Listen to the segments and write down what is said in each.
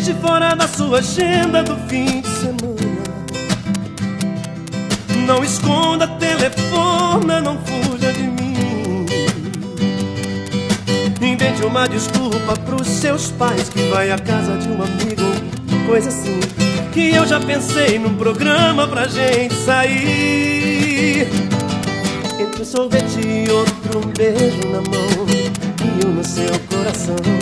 deixe fora da sua agenda do fim de semana. Não esconda telefone, não fuja de mim. Invente uma desculpa pros seus pais que vai à casa de um amigo, coisa assim. Que eu já pensei num programa pra gente sair. Entre um sorvete e outro, um beijo na mão e um no seu coração.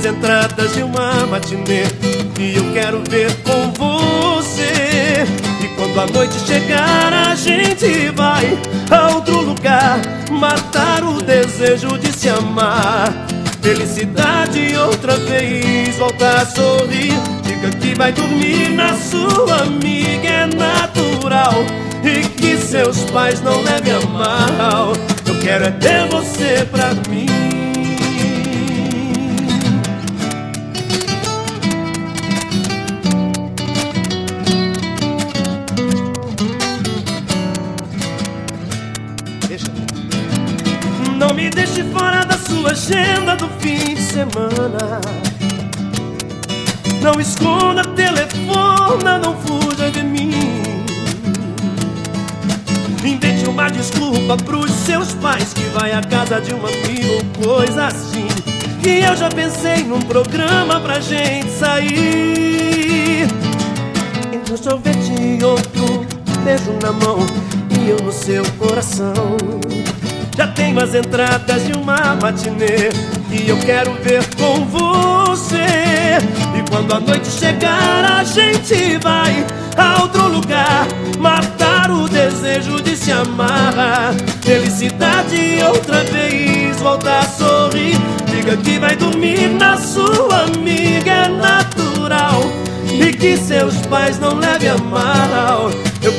Já tenho as entradas de uma matinê e eu quero ver com você. E quando a noite chegar, a gente vai a outro lugar matar o desejo de se amar. Felicidade outra vez, voltar a sorrir. Diga que vai dormir na sua amiga, é natural. E que seus pais não levem a mal. Eu quero é ter você pra mim. Não me deixe fora da sua agenda do fim de semana. Não esconda telefone, não fuja de mim. Invente uma desculpa pros seus pais que vai à casa de um amigo, coisa assim. Que eu já pensei num programa pra gente sair. Entre um sorvete e outro, beijo na mão e eu no seu coração. Já tenho as entradas de uma matinê e eu quero ver com você. E quando a noite chegar, a gente vai a outro lugar matar o desejo de se amar. Felicidade outra vez, volta a sorrir. Diga que vai dormir na sua amiga, é natural. E que seus pais não levem a mal.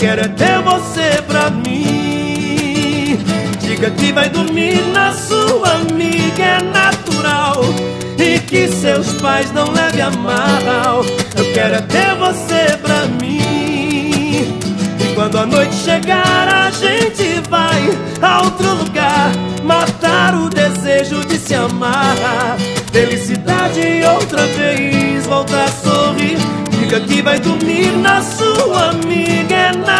Quero é ter você pra mim. Diga que vai dormir na sua amiga, é natural. E que seus pais não levem a mal. Eu quero é ter você pra mim. E quando a noite chegar, a gente vai a outro lugar matar o desejo de se amar. Felicidade outra vez, volta a sorrir. Diga que vai dormir na sua amiga, é.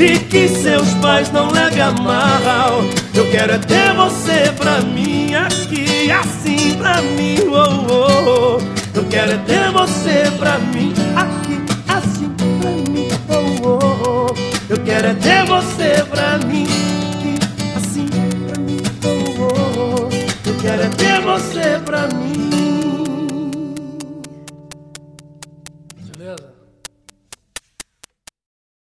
E que seus pais não levem a mal. Eu quero é ter você pra mim aqui, assim pra mim. Oh, oh. Eu quero é ter você pra mim aqui, assim pra mim. Oh, oh, oh. Eu quero é ter você pra mim